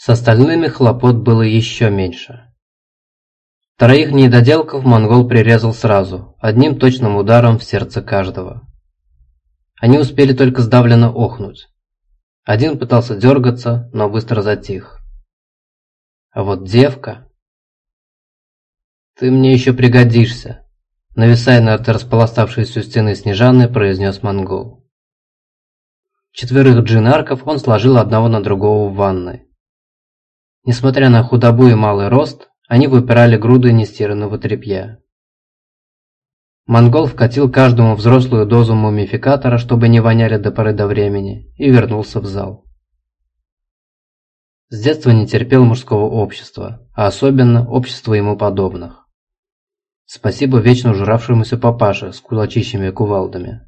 С остальными хлопот было еще меньше. Троих недоделков монгол прирезал сразу, одним точным ударом в сердце каждого. Они успели только сдавленно охнуть. Один пытался дергаться, но быстро затих. А вот девка... «Ты мне еще пригодишься», — нависая над располоставшейся у стены Снежаны, произнес монгол. Четверых джинарков он сложил одного на другого в ванной. Несмотря на худобу и малый рост, они выпирали груды нестиранного тряпья. Монгол вкатил каждому взрослую дозу мумификатора, чтобы не воняли до поры до времени, и вернулся в зал. С детства не терпел мужского общества, а особенно общества ему подобных. Спасибо вечно журавшемуся папаше с кулачищами и кувалдами.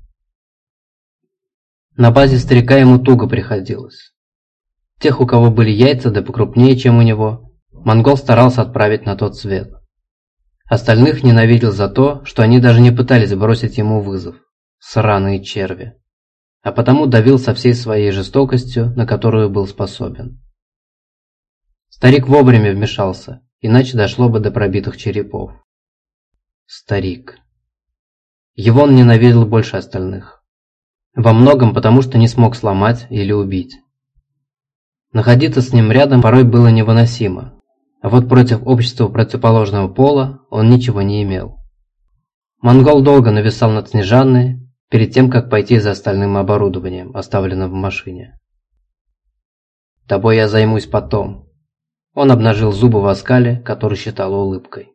На базе старика ему туго приходилось. Тех, у кого были яйца да покрупнее, чем у него, монгол старался отправить на тот свет. Остальных ненавидел за то, что они даже не пытались бросить ему вызов. Сраные черви. А потому давил со всей своей жестокостью, на которую был способен. Старик вовремя вмешался, иначе дошло бы до пробитых черепов. Старик. Его он ненавидел больше остальных. Во многом потому, что не смог сломать или убить. Находиться с ним рядом порой было невыносимо, а вот против общества противоположного пола он ничего не имел. Монгол долго нависал над Снежанной, перед тем, как пойти за остальным оборудованием, оставленным в машине. «Тобой я займусь потом». Он обнажил зубы в оскале, который считал улыбкой.